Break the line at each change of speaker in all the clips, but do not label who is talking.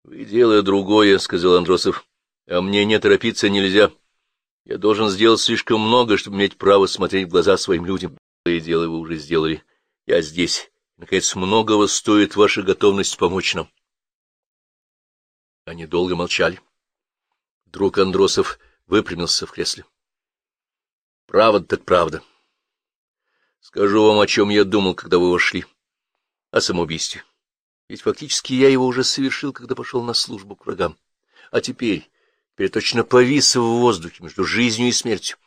— Вы дело другое, — сказал Андросов. — А мне не торопиться нельзя. Я должен сделать слишком много, чтобы иметь право смотреть в глаза своим людям. И дело вы уже сделали. Я здесь. Наконец, многого стоит ваша готовность помочь нам. Они долго молчали. Друг Андросов выпрямился в кресле. — Правда так правда. Скажу вам, о чем я думал, когда вы вошли. О самоубийстве. Ведь фактически я его уже совершил, когда пошел на службу к врагам. А теперь, теперь точно повис в воздухе между жизнью и смертью.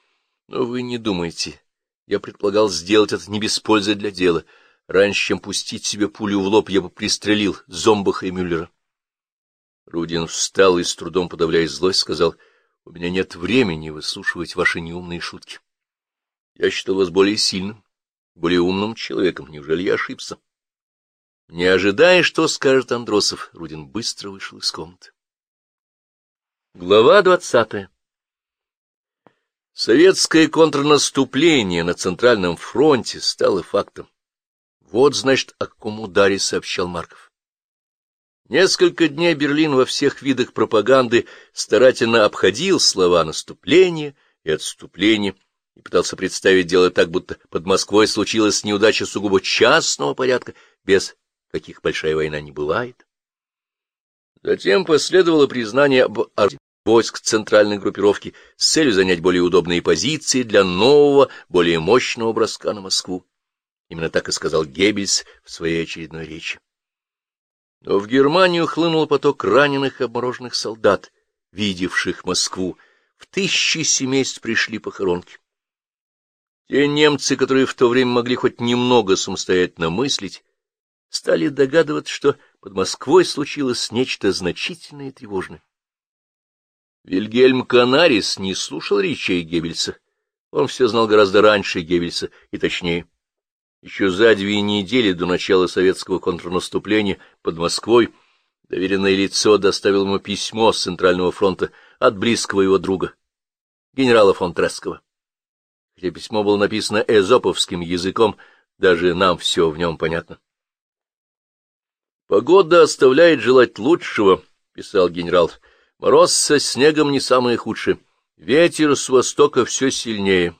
Но вы не думайте. Я предполагал сделать это не без пользы для дела. Раньше, чем пустить себе пулю в лоб, я бы пристрелил Зомбаха и Мюллера. Рудин встал и, с трудом подавляя злость, сказал, — У меня нет времени выслушивать ваши неумные шутки. Я считал вас более сильным, более умным человеком. Неужели я ошибся? Не ожидая, что скажет Андросов, Рудин быстро вышел из комнаты. Глава двадцатая Советское контрнаступление на Центральном фронте стало фактом. Вот, значит, о каком ударе сообщал Марков. Несколько дней Берлин во всех видах пропаганды старательно обходил слова наступления и отступления и пытался представить дело так, будто под Москвой случилась неудача сугубо частного порядка, без каких большая война не бывает. Затем последовало признание об войск центральной группировки с целью занять более удобные позиции для нового, более мощного броска на Москву. Именно так и сказал Геббельс в своей очередной речи. Но в Германию хлынул поток раненых и обмороженных солдат, видевших Москву. В тысячи семейств пришли похоронки. Те немцы, которые в то время могли хоть немного самостоятельно мыслить, стали догадываться, что под Москвой случилось нечто значительное и тревожное. Вильгельм Канарис не слушал речей Геббельса. Он все знал гораздо раньше Геббельса и точнее. Еще за две недели до начала советского контрнаступления под Москвой доверенное лицо доставило ему письмо с Центрального фронта от близкого его друга, генерала фон Трескова. Хотя письмо было написано эзоповским языком, даже нам все в нем понятно. «Погода оставляет желать лучшего», — писал генерал. «Мороз со снегом не самое худшее. Ветер с востока все сильнее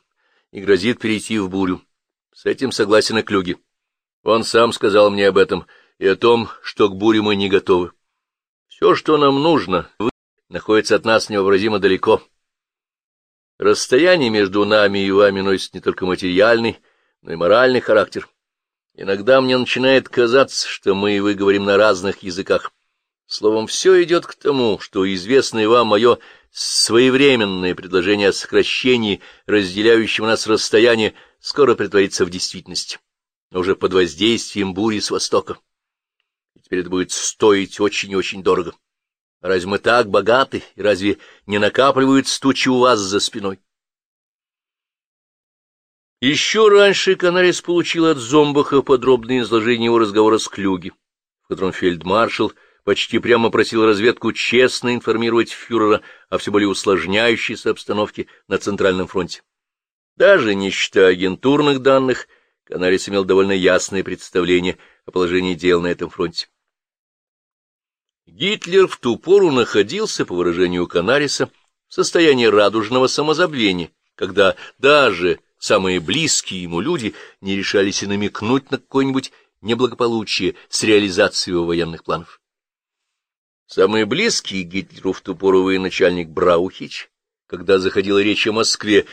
и грозит перейти в бурю. С этим согласен и Клюги. Он сам сказал мне об этом и о том, что к буре мы не готовы. Все, что нам нужно, находится от нас невообразимо далеко. Расстояние между нами и вами носит не только материальный, но и моральный характер. Иногда мне начинает казаться, что мы и вы говорим на разных языках. Словом, все идет к тому, что известное вам мое своевременное предложение о сокращении разделяющего нас расстояния скоро притворится в действительности, но уже под воздействием бури с востока. И теперь это будет стоить очень и очень дорого. Разве мы так богаты, и разве не накапливают стучи у вас за спиной? Еще раньше Канарис получил от Зомбаха подробное изложение его разговора с Клюги, в котором фельдмаршал почти прямо просил разведку честно информировать фюрера о все более усложняющейся обстановке на Центральном фронте. Даже не считая агентурных данных, Канарис имел довольно ясное представление о положении дел на этом фронте. Гитлер в ту пору находился, по выражению Канариса, в состоянии радужного самозабвения, когда даже самые близкие ему люди не решались и намекнуть на какое-нибудь неблагополучие с реализацией его военных планов. Самые близкие Гитлеру в ту пору военачальник Браухич, когда заходила речь о Москве,